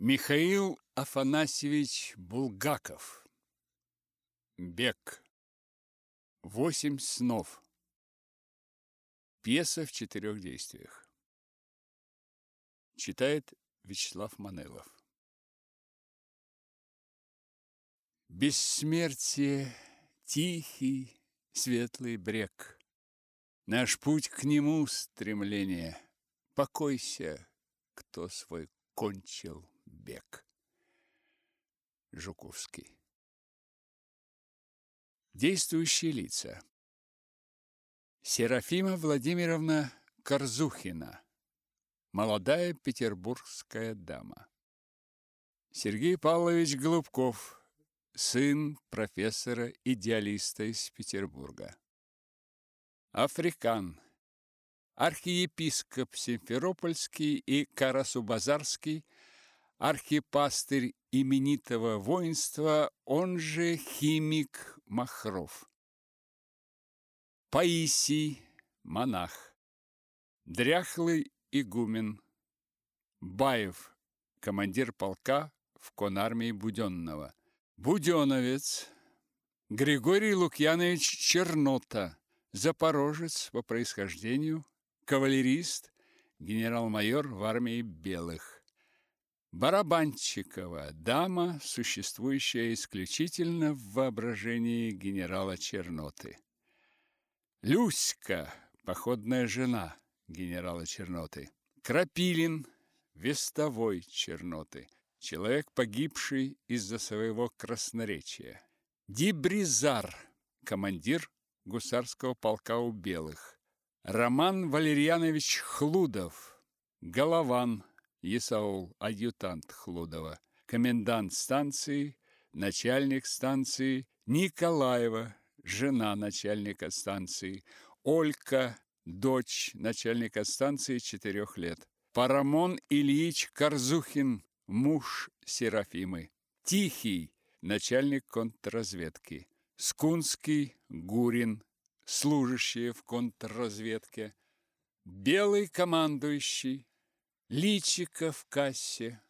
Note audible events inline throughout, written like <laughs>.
Михаил Афанасьевич Булгаков. Бег. Восемь снов. Пьеса в четырех действиях. Читает Вячеслав Манелов. Бессмертие – тихий, светлый брег. Наш путь к нему – стремление. Покойся, кто свой кончил бег. Жуковский. Действующие лица. Серафима Владимировна Корзухина. Молодая петербургская дама. Сергей Павлович Голубков. Сын профессора-идеалиста из Петербурга. Африкан. Архиепископ Симферопольский и Карасубазарский – архипастырь именитого воинства, он же химик Махров. Паисий, монах. Дряхлый игумен. Баев, командир полка в конармии Буденного. Буденовец. Григорий Лукьянович Чернота, запорожец по происхождению, кавалерист, генерал-майор в армии белых. Барабанщикова, дама, существующая исключительно в воображении генерала Черноты. Люська, походная жена генерала Черноты. Крапилин, вестовой Черноты, человек, погибший из-за своего красноречия. Дибризар, командир гусарского полка у белых. Роман Валерьянович Хлудов, Голован, Исаул, адъютант Хлудова, комендант станции, начальник станции, Николаева, жена начальника станции, Олька, дочь начальника станции четырех лет, Парамон Ильич Корзухин, муж Серафимы, Тихий, начальник контрразведки, Скунский, Гурин, служащие в контрразведке, Белый командующий, Личика в кассе.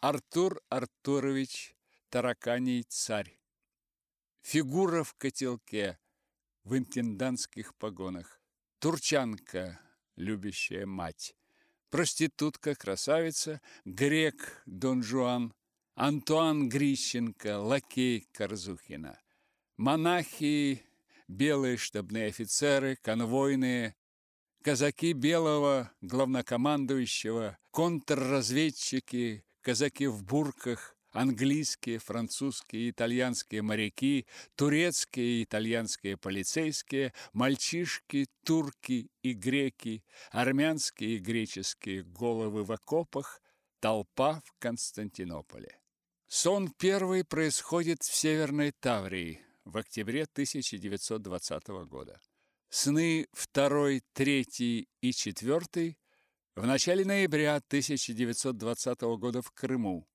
Артур Артурович Тараканий царь. Фигура в котелке в интендантских погонах. Турчанка, любящая мать. Проститутка-красавица, грек Дон Жуан, Антуан Грищенко, лакей Корзухина. Монахи, белые штабные офицеры, конвойные, казаки белого главнокомандующего, контрразведчики, казаки в бурках, английские, французские, итальянские моряки, турецкие и итальянские полицейские, мальчишки, турки и греки, армянские и греческие головы в окопах, толпа в Константинополе. Сон первый происходит в Северной Таврии в октябре 1920 года сны второй, третий и четвертый в начале ноября 1920 года в Крыму,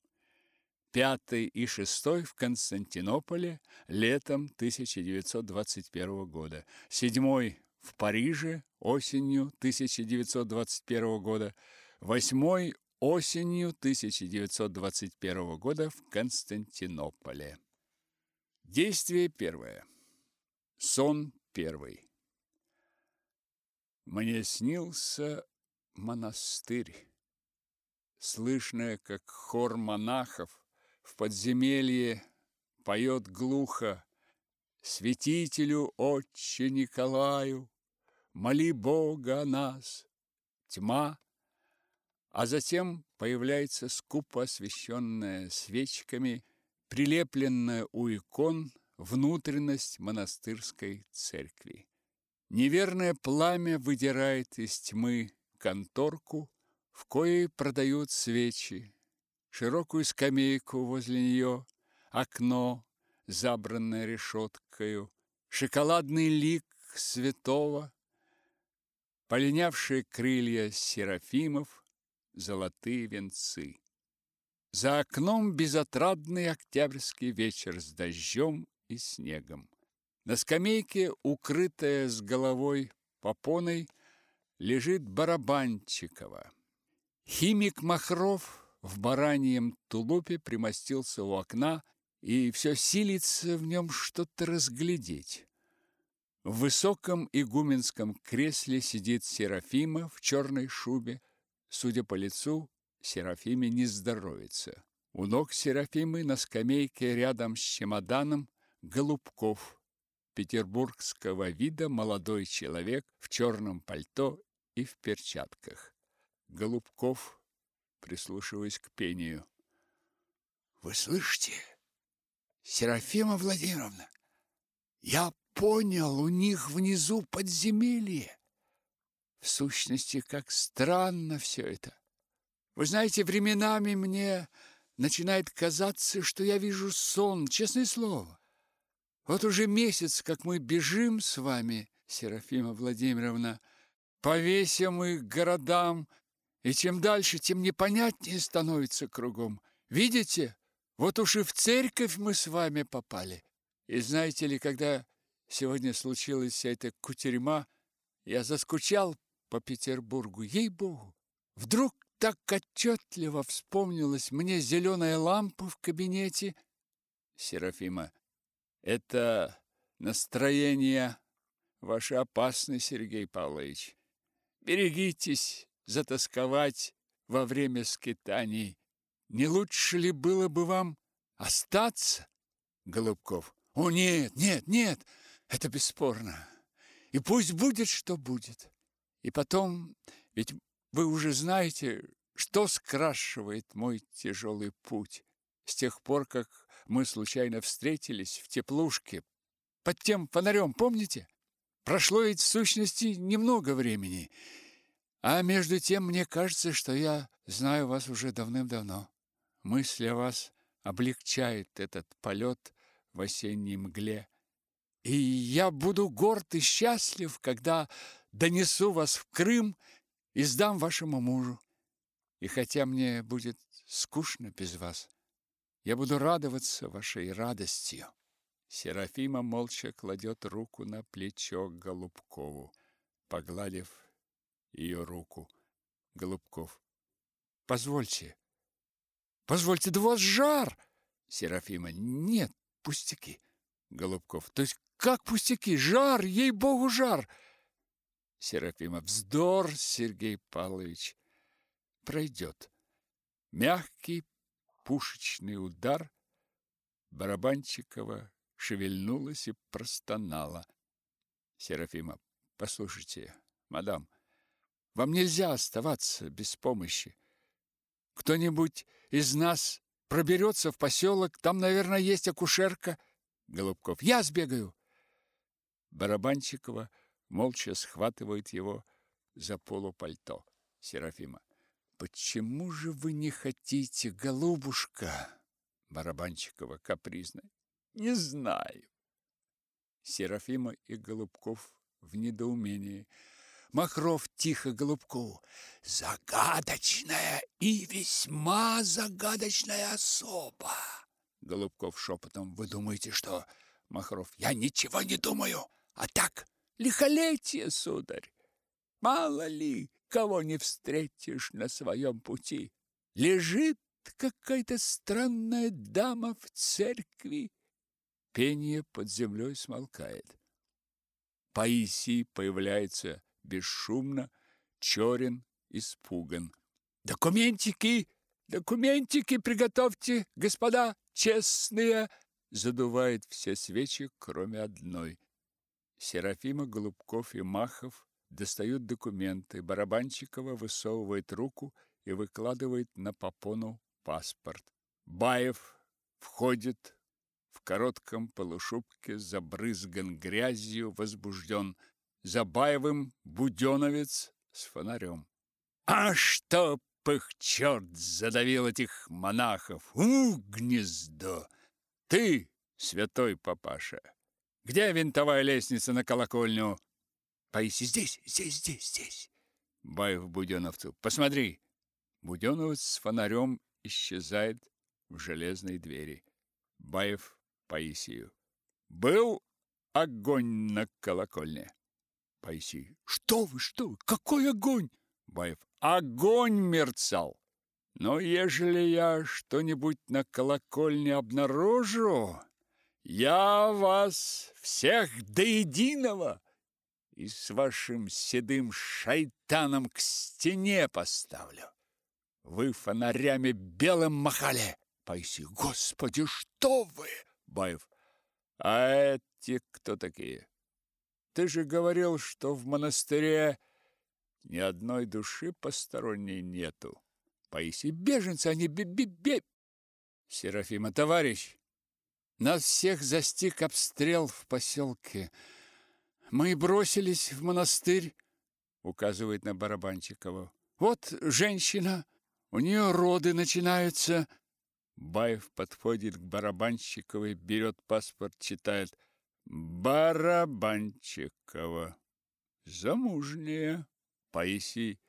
пятый и шестой в Константинополе летом 1921 года, седьмой в Париже осенью 1921 года, восьмой осенью 1921 года в Константинополе. Действие первое. Сон первый. Мне снился монастырь, слышное, как хор монахов в подземелье поет глухо Святителю Отче Николаю, моли Бога о нас. Тьма, а затем появляется скупо освещенная свечками, прилепленная у икон внутренность монастырской церкви. Неверное пламя выдирает из тьмы конторку, в коей продают свечи, широкую скамейку возле нее, окно, забранное решеткою, шоколадный лик святого, полинявшие крылья серафимов, золотые венцы. За окном безотрадный октябрьский вечер с дождем и снегом. На скамейке, укрытая с головой попоной, лежит Барабанчикова. Химик Махров в бараньем тулупе примостился у окна и все силится в нем что-то разглядеть. В высоком игуменском кресле сидит Серафима в черной шубе. Судя по лицу, Серафиме не здоровится. У ног Серафимы на скамейке рядом с чемоданом Голубков, петербургского вида молодой человек в черном пальто и в перчатках. Голубков, прислушиваясь к пению. Вы слышите, Серафима Владимировна? Я понял, у них внизу подземелье. В сущности, как странно все это. Вы знаете, временами мне начинает казаться, что я вижу сон, честное слово. Вот уже месяц, как мы бежим с вами, Серафима Владимировна, по весям и городам, и чем дальше, тем непонятнее становится кругом. Видите, вот уж и в церковь мы с вами попали. И знаете ли, когда сегодня случилась вся эта кутерьма, я заскучал по Петербургу, ей-богу. Вдруг так отчетливо вспомнилась мне зеленая лампа в кабинете. Серафима, это настроение ваше опасное, Сергей Павлович. Берегитесь затасковать во время скитаний. Не лучше ли было бы вам остаться, Голубков? О, нет, нет, нет, это бесспорно. И пусть будет, что будет. И потом, ведь вы уже знаете, что скрашивает мой тяжелый путь. С тех пор, как мы случайно встретились в теплушке под тем фонарем, помните? Прошло ведь в сущности немного времени, а между тем мне кажется, что я знаю вас уже давным-давно. Мысль о вас облегчает этот полет в осенней мгле. И я буду горд и счастлив, когда донесу вас в Крым и сдам вашему мужу. И хотя мне будет скучно без вас, я буду радоваться вашей радостью. Серафима молча кладет руку на плечо Голубкову, погладив ее руку. Голубков. Позвольте. Позвольте, да у вас жар. Серафима. Нет, пустяки. Голубков. То есть как пустяки? Жар, ей-богу, жар. Серафима. Вздор, Сергей Павлович. Пройдет. Мягкий пушечный удар Барабанчикова шевельнулась и простонала. Серафима. Послушайте, мадам, вам нельзя оставаться без помощи. Кто-нибудь из нас проберется в поселок, там, наверное, есть акушерка. Голубков. Я сбегаю. Барабанчикова молча схватывает его за полупальто. Серафима. Почему же вы не хотите, голубушка? Барабанчикова капризно. Не знаю. Серафима и Голубков в недоумении. Махров тихо Голубкову. Загадочная и весьма загадочная особа. Голубков шепотом. Вы думаете, что... Махров. Я ничего не думаю, а так, лихолетие, сударь. Мало ли, кого не встретишь на своем пути. Лежит какая-то странная дама в церкви. Пение под землей смолкает. Паисий появляется бесшумно, черен, испуган. «Документики! Документики приготовьте, господа честные!» Задувает все свечи, кроме одной. Серафима, Голубков и Махов достают документы. Барабанчикова высовывает руку и выкладывает на попону паспорт. Баев входит в коротком полушубке, забрызган грязью, возбужден. За Баевым буденовец с фонарем. А что их черт задавил этих монахов? У, гнездо! Ты, святой папаша, где винтовая лестница на колокольню? Паисий, здесь, здесь, здесь, здесь. Баев Буденовцу. Посмотри. Буденовец с фонарем исчезает в железной двери. Баев Паисию. Был огонь на колокольне. Паисий. Что вы, что вы? Какой огонь? Баев. Огонь мерцал. Но ежели я что-нибудь на колокольне обнаружу, я вас всех до единого и с вашим седым шайтаном к стене поставлю. Вы фонарями белым махали. Пайси, господи, что вы? Баев, а эти кто такие? Ты же говорил, что в монастыре ни одной души посторонней нету. Паисий, беженцы, они бе-бе-бе. Серафима, товарищ, нас всех застиг обстрел в поселке. Мы бросились в монастырь, указывает на Барабанчикова. Вот женщина, у нее роды начинаются. Баев подходит к Барабанщиковой, берет паспорт, читает. Барабанчикова. Замужняя. Паисий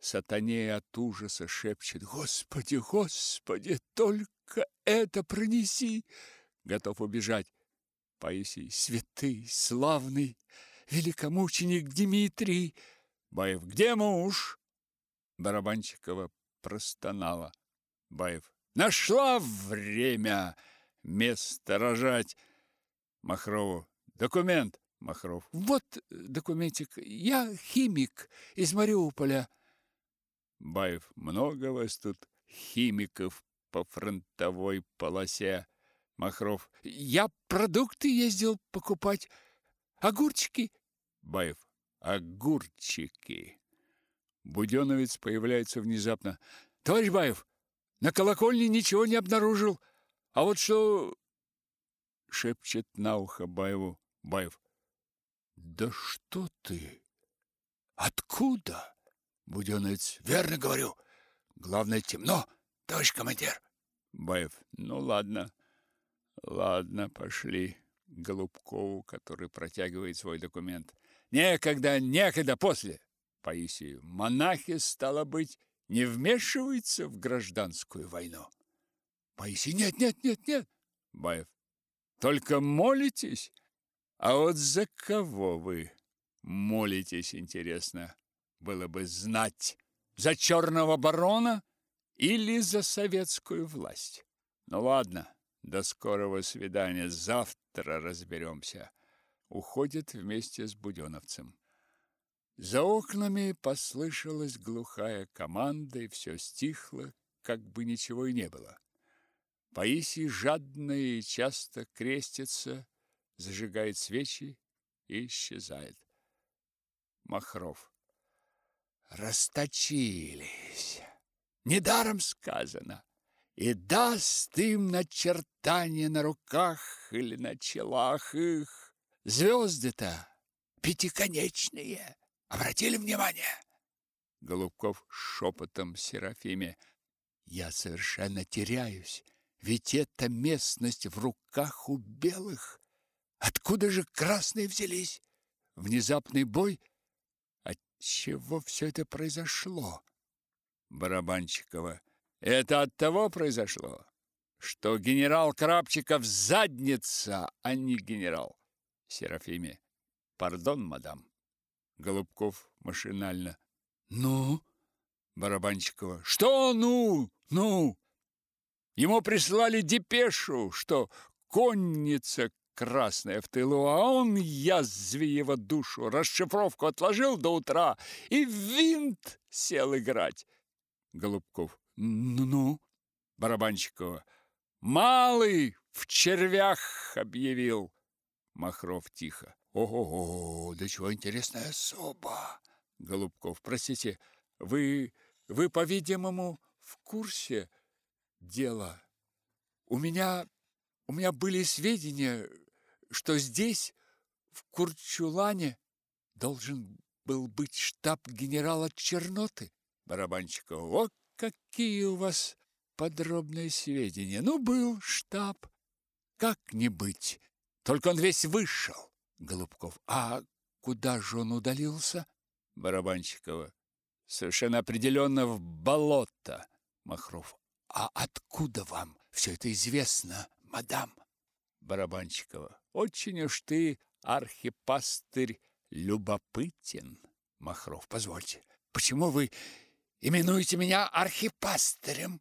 сатанея от ужаса шепчет: "Господи, Господи, только это пронеси!" Готов убежать. Паисий: "Святый, славный великомученик Дмитрий!" Баев: "Где муж?" Барабанчикова простонала. Баев: "Нашла время место рожать." Махрову: "Документ." Махров. Вот документик. Я химик из Мариуполя. Баев. Много вас тут химиков по фронтовой полосе. Махров. Я продукты ездил покупать. Огурчики. Баев. Огурчики. Буденовец появляется внезапно. Товарищ Баев, на колокольне ничего не обнаружил. А вот что... Шепчет на ухо Баеву. Баев. Да что ты? Откуда? Буденовец. Верно говорю. Главное темно, товарищ командир. Баев. Ну ладно. Ладно, пошли. Голубкову, который протягивает свой документ. Некогда, некогда, после. Паисию. Монахи, стало быть, не вмешиваются в гражданскую войну. Паисий. Нет, нет, нет, нет. Баев. Только молитесь? А вот за кого вы молитесь, интересно? Было бы знать, за черного барона или за советскую власть. Ну ладно, до скорого свидания, завтра разберемся. Уходит вместе с Буденовцем. За окнами послышалась глухая команда, и все стихло, как бы ничего и не было. Паисий жадно и часто крестится, зажигает свечи и исчезает. Махров. Расточились. Недаром сказано. И даст им начертание на руках или на челах их. Звезды-то пятиконечные. Обратили внимание? Голубков шепотом Серафиме. Я совершенно теряюсь, ведь эта местность в руках у белых. Откуда же красные взялись? Внезапный бой? От чего все это произошло? Барабанчикова. Это от того произошло, что генерал Крапчиков задница, а не генерал. Серафиме. Пардон, мадам. Голубков машинально. Ну? Барабанчикова. Что ну? Ну? Ему прислали депешу, что конница красная в тылу, а он, язви его душу, расшифровку отложил до утра и в винт сел играть. Голубков. Ну-ну. Барабанщикова. Малый в червях объявил. Махров тихо. Ого-го, да чего интересная особа. Голубков. Простите, вы, вы, по-видимому, в курсе дела. У меня, у меня были сведения, что здесь, в Курчулане, должен был быть штаб генерала Черноты. Барабанщиков. Вот какие у вас подробные сведения. Ну, был штаб. Как не быть? Только он весь вышел. Голубков. А куда же он удалился? Барабанщикова. Совершенно определенно в болото. Махров. А откуда вам все это известно, мадам? Барабанщикова. Очень уж ты, архипастырь, любопытен. Махров. Позвольте, почему вы Именуйте меня архипастырем.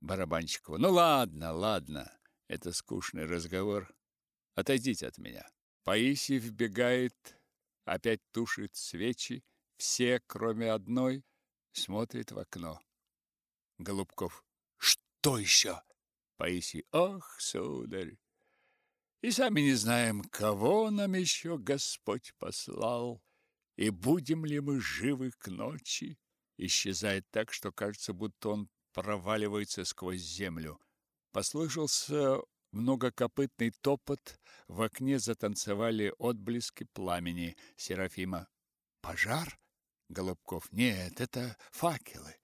Барабанщикова. Ну ладно, ладно. Это скучный разговор. Отойдите от меня. Паисий вбегает, опять тушит свечи. Все, кроме одной, смотрят в окно. Голубков. Что еще? Паисий. Ах, сударь, и сами не знаем, кого нам еще Господь послал, и будем ли мы живы к ночи. Исчезает так, что кажется, будто он проваливается сквозь землю. Послышался многокопытный топот, в окне затанцевали отблески пламени Серафима. Пожар? Голубков. Нет, это факелы.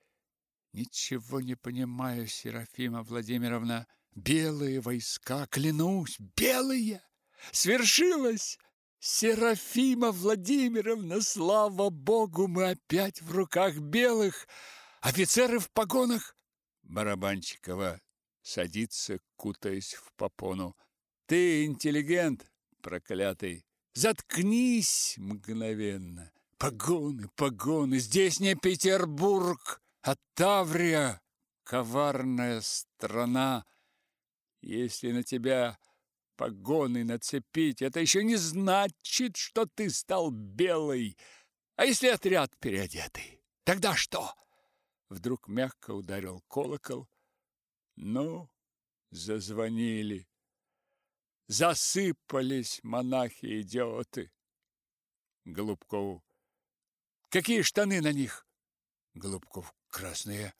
Ничего не понимаю, Серафима Владимировна. Белые войска, клянусь, белые! Свершилось! Серафима Владимировна, слава богу, мы опять в руках белых, офицеры в погонах. Барабанщикова садится, кутаясь в попону. Ты интеллигент, проклятый. Заткнись мгновенно. Погоны, погоны, здесь не Петербург, а Таврия, коварная страна. Если на тебя погоны нацепить, это еще не значит, что ты стал белый. А если отряд переодетый, тогда что? Вдруг мягко ударил колокол. Ну, зазвонили. Засыпались монахи-идиоты. Голубкову. Какие штаны на них? Голубков. Красные.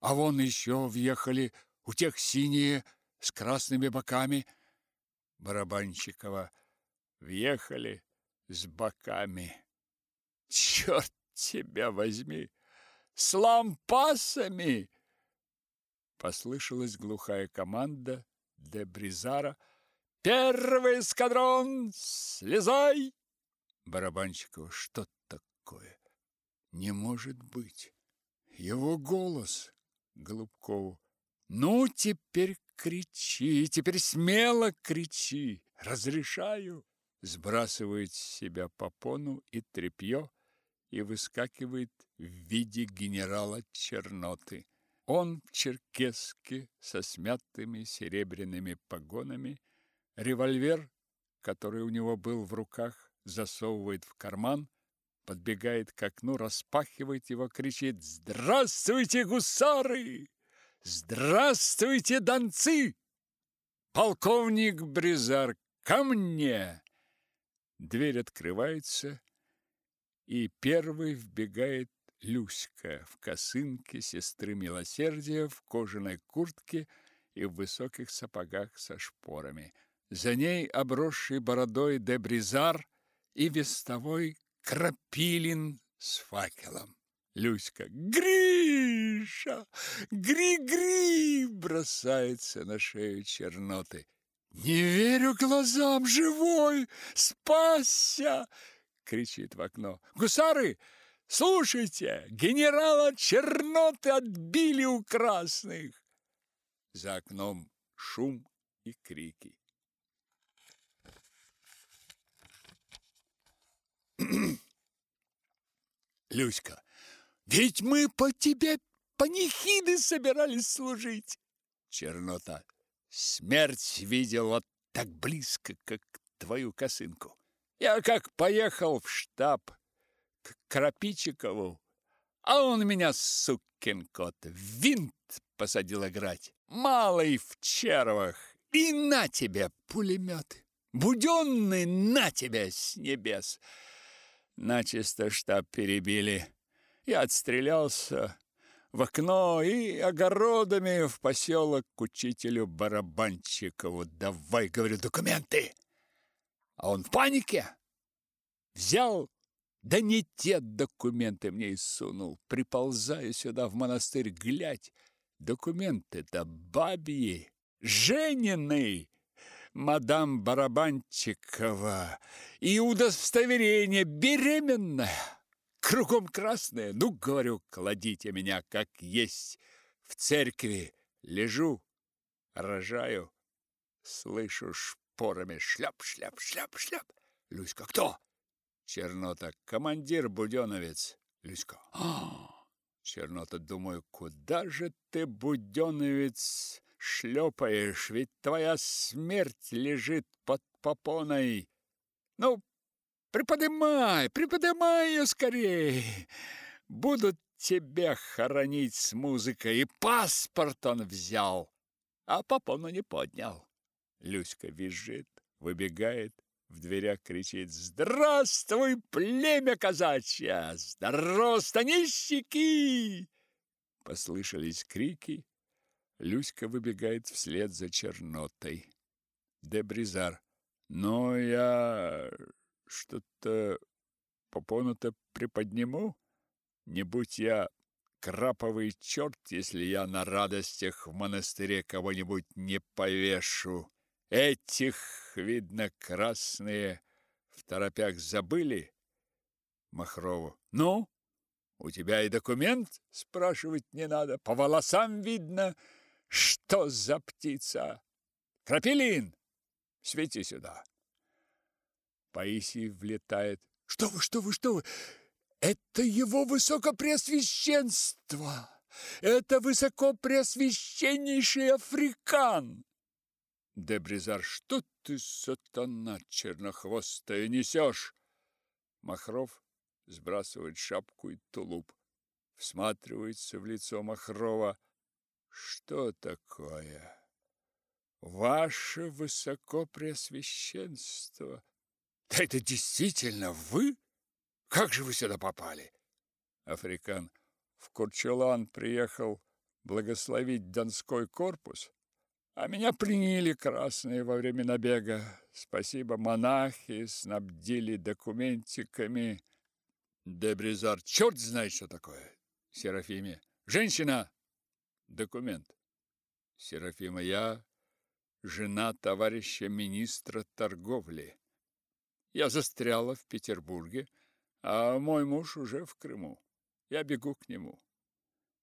А вон еще въехали у тех синие с красными боками. Барабанщикова. Въехали с боками. Черт тебя возьми! С лампасами! Послышалась глухая команда де Бризара. «Первый эскадрон, слезай!» Барабанщикова. Что такое? Не может быть. Его голос. Голубкову. Ну, теперь кричи, теперь смело кричи. Разрешаю. Сбрасывает с себя попону и тряпье и выскакивает в виде генерала Черноты. Он в черкеске со смятыми серебряными погонами, револьвер, который у него был в руках, засовывает в карман, подбегает к окну, распахивает его, кричит «Здравствуйте, гусары! Здравствуйте, донцы! Полковник Бризар, ко мне!» Дверь открывается, и первый вбегает Люська в косынке сестры Милосердия, в кожаной куртке и в высоких сапогах со шпорами. За ней обросший бородой де Бризар и вестовой Крапилин с факелом. Люська «Гриша! Гри-гри!» бросается на шею черноты. «Не верю глазам! Живой! Спасся!» кричит в окно. «Гусары, слушайте! Генерала Черноты отбили у красных!» За окном шум и крики. <clears throat> Люська, ведь мы по тебе панихиды собирались служить. Чернота, смерть видел вот так близко, как твою косынку. Я как поехал в штаб к Крапичикову, а он меня, сукин кот, в винт посадил играть. Малый в червах. И на тебе пулемет. Буденный на тебя с небес. Начисто штаб перебили. Я отстрелялся в окно и огородами в поселок к учителю Барабанщикову. Давай, говорю, документы. А он в панике. Взял, да не те документы мне и сунул. Приползаю сюда в монастырь, глядь. Документы-то бабьи, Женины мадам Барабанчикова и удостоверение беременная. Кругом красное. Ну, говорю, кладите меня как есть. В церкви лежу, рожаю, слышу шпорами шляп, шляп, шляп, шляп. Люська, кто? Чернота, командир Буденовец. Люська, а, Чернота, думаю, куда же ты, буденовец, шлепаешь? Ведь твоя смерть лежит под попоной. Ну, приподымай, приподымай ее скорее. Будут тебя хоронить с музыкой. И паспорт он взял, а попону не поднял. Люська визжит, выбегает, в дверях кричит «Здравствуй, племя казачье! Здорово, станищики!» Послышались крики. Люська выбегает вслед за чернотой. Дебризар. «Но я что-то попону-то приподниму? Не будь я краповый черт, если я на радостях в монастыре кого-нибудь не повешу. Этих, видно, красные в торопях забыли. Махрову. Ну, у тебя и документ спрашивать не надо. По волосам видно, что за птица. Крапелин, свети сюда. Паисий влетает. Что вы, что вы, что вы? Это его высокопреосвященство! Это высокопреосвященнейший африкан! Дебризар, что ты, сатана чернохвостая, несешь? Махров сбрасывает шапку и тулуп. Всматривается в лицо Махрова. Что такое? Ваше высокопреосвященство! Это действительно вы? Как же вы сюда попали? Африкан в Курчулан приехал благословить Донской корпус. А меня приняли красные во время набега. Спасибо, монахи снабдили документиками. Дебризар, черт знает, что такое. Серафиме, женщина, документ. Серафима, я жена товарища министра торговли. Я застряла в Петербурге, а мой муж уже в Крыму. Я бегу к нему.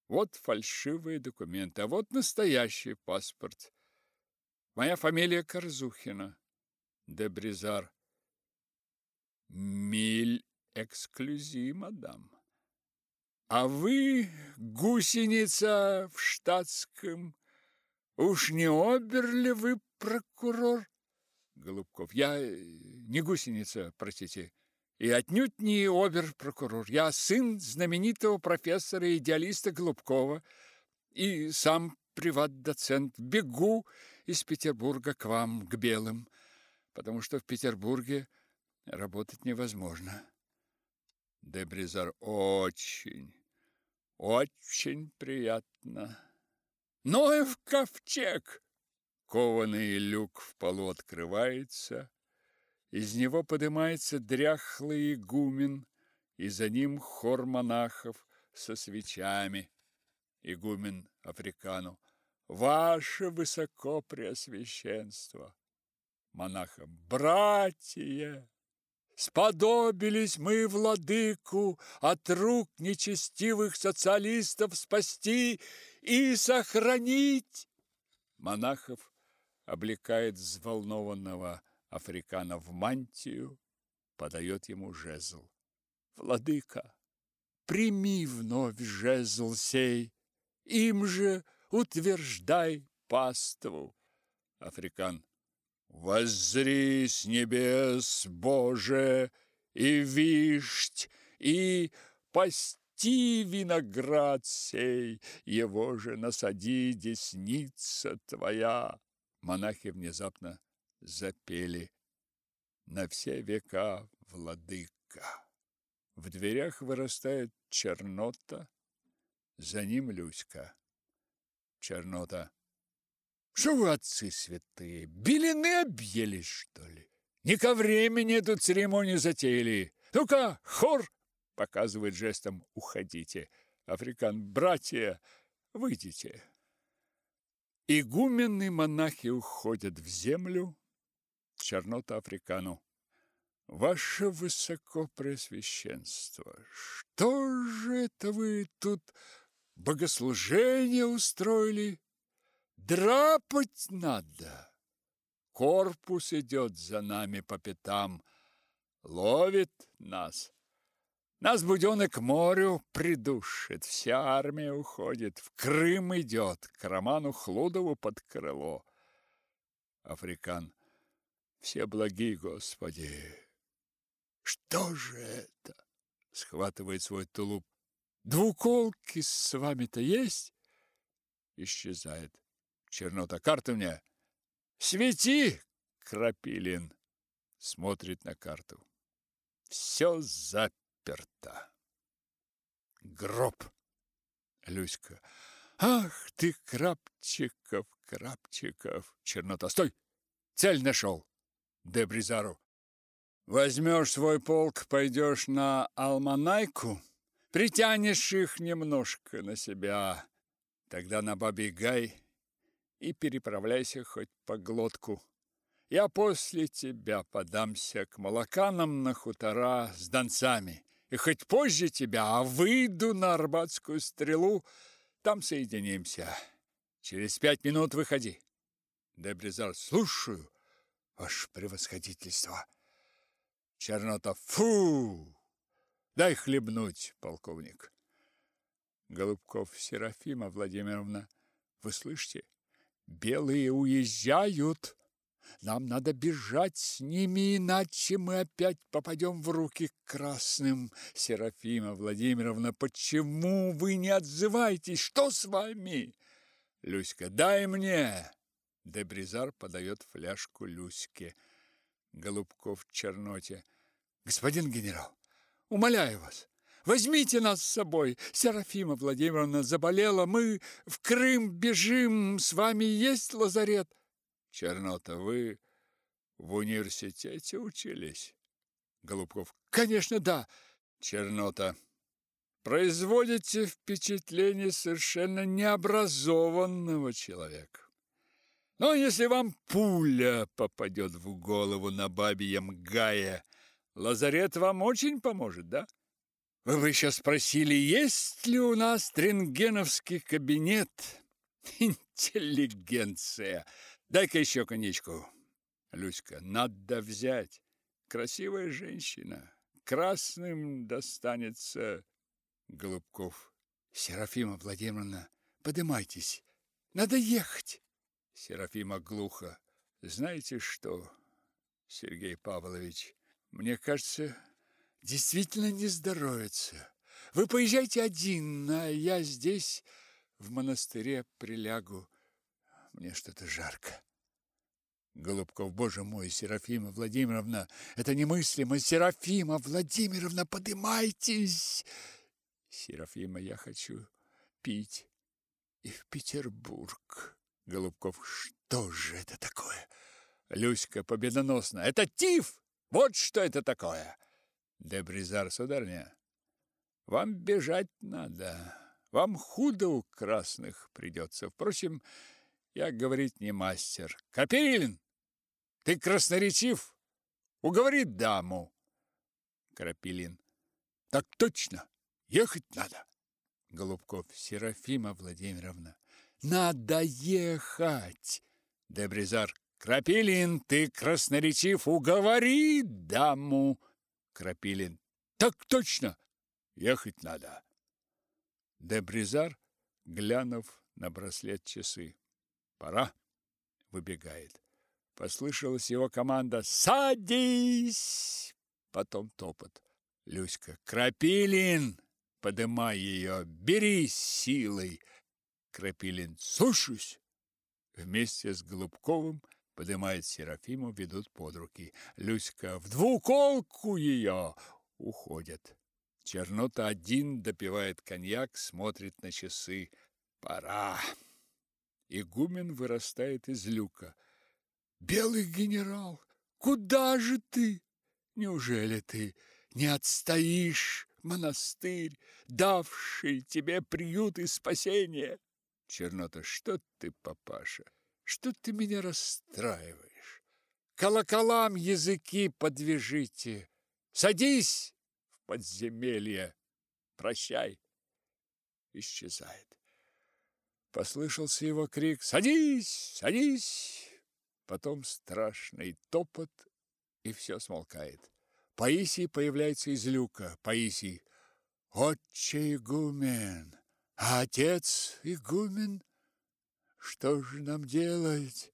Вот фальшивые документы, а вот настоящий паспорт. Моя фамилия Корзухина. Дебризар. Миль эксклюзив, мадам. А вы гусеница в штатском. Уж не обер ли вы прокурор? Голубков. Я не гусеница, простите. И отнюдь не обер-прокурор. Я сын знаменитого профессора-идеалиста Голубкова и сам приват-доцент. Бегу из Петербурга к вам, к белым, потому что в Петербурге работать невозможно. Дебризар очень, очень приятно. Ноев ковчег! Кованый люк в полу открывается, из него поднимается дряхлый игумен, и за ним хор монахов со свечами. Игумен Африкану. Ваше Высокопреосвященство! Монахам. Братья! Сподобились мы владыку от рук нечестивых социалистов спасти и сохранить. Монахов облекает взволнованного африкана в мантию, подает ему жезл. Владыка, прими вновь жезл сей, им же утверждай паству. Африкан. Воззри с небес, Боже, и вишть, и пасти виноград сей, его же насади десница твоя. Монахи внезапно запели на все века владыка. В дверях вырастает чернота, за ним Люська. Чернота. Что вы, отцы святые, белины объелись, что ли? Не ко времени эту церемонию затеяли. Ну-ка, хор! Показывает жестом «Уходите». Африкан, братья, выйдите. Игумены монахи уходят в землю. Чернота Африкану. Ваше Высокопреосвященство, что же это вы тут богослужение устроили? Драпать надо. Корпус идет за нами по пятам, ловит нас. Нас будёнок морю придушит, вся армия уходит, в Крым идет, к Роману Хлудову под крыло. Африкан. Все благи, Господи. Что же это? Схватывает свой тулуп. Двуколки с вами-то есть? Исчезает. Чернота. Карты мне. Свети, Крапилин. Смотрит на карту. Все заперто. Гроб. Люська. Ах ты, Крапчиков, Крапчиков. Чернота. Стой! Цель нашел. Дебризару. Возьмешь свой полк, пойдешь на Алманайку, притянешь их немножко на себя, тогда на Бабий Гай и переправляйся хоть по глотку. Я после тебя подамся к молоканам на хутора с донцами, и хоть позже тебя, а выйду на Арбатскую стрелу, там соединимся. Через пять минут выходи. Дебризар, слушаю, ваше превосходительство. Чернота, фу! Дай хлебнуть, полковник. Голубков Серафима Владимировна, вы слышите? Белые уезжают. Нам надо бежать с ними, иначе мы опять попадем в руки к красным. Серафима Владимировна, почему вы не отзываетесь? Что с вами? Люська, дай мне. Дебризар подает фляжку Люське. Голубков черноте. Господин генерал, умоляю вас, возьмите нас с собой. Серафима Владимировна заболела, мы в Крым бежим, с вами есть лазарет. Чернота, вы в университете учились? Голубков, конечно, да. Чернота, производите впечатление совершенно необразованного человека. Но если вам пуля попадет в голову на бабьем гае, лазарет вам очень поможет, да? Вы бы еще спросили, есть ли у нас рентгеновский кабинет? <laughs> Интеллигенция! Дай-ка еще коньячку. Люська, надо взять. Красивая женщина. Красным достанется. Голубков. Серафима Владимировна, подымайтесь. Надо ехать. Серафима глухо. Знаете что, Сергей Павлович, мне кажется, действительно не здоровится. Вы поезжайте один, а я здесь в монастыре прилягу. Мне что-то жарко. Голубков, боже мой, Серафима Владимировна, это немыслимо. Серафима Владимировна, подымайтесь. Серафима, я хочу пить и в Петербург. Голубков, что же это такое? Люська победоносно. Это тиф! Вот что это такое! Дебризар, сударня, вам бежать надо. Вам худо у красных придется. Впрочем, я говорить не мастер. Капелин, ты красноречив. Уговори даму. Крапилин. Так точно. Ехать надо. Голубков. Серафима Владимировна. Надо ехать. Дебризар. Крапилин, ты красноречив, уговори даму. Крапилин. Так точно. Ехать надо. Дебризар, глянув на браслет часы. Пора. Выбегает. Послышалась его команда «Садись!» Потом топот. Люська. «Крапилин!» Подымай ее. «Бери силой!» Крапилин «Слушаюсь!» Вместе с Голубковым поднимает Серафиму, ведут под руки. Люська «В двуколку ее!» Уходят. Чернота один допивает коньяк, смотрит на часы. Пора. Игумен вырастает из люка. «Белый генерал, куда же ты? Неужели ты не отстоишь, монастырь, давший тебе приют и спасение?» Чернота, что ты, папаша, что ты меня расстраиваешь? Колоколам языки подвяжите. Садись в подземелье. Прощай. Исчезает. Послышался его крик «Садись! Садись!» Потом страшный топот, и все смолкает. Паисий появляется из люка. Паисий отче игумен, а отец игумен. Что же нам делать?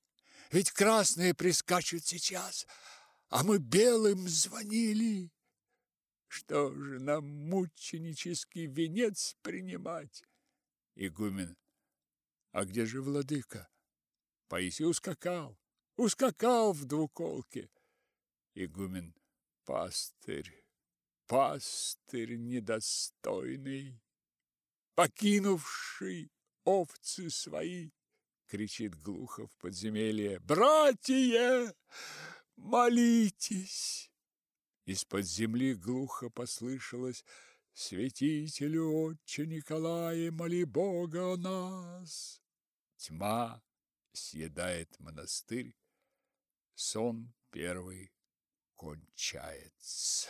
Ведь красные прискачут сейчас, а мы белым звонили. Что же нам мученический венец принимать? Игумен. А где же владыка? Паисий ускакал, ускакал в двуколке. Игумен. Пастырь, пастырь недостойный, покинувший овцы свои, кричит глухо в подземелье. Братья, молитесь! Из-под земли глухо послышалось Святителю отче Николае, моли Бога о нас. Тьма съедает монастырь, сон первый кончается.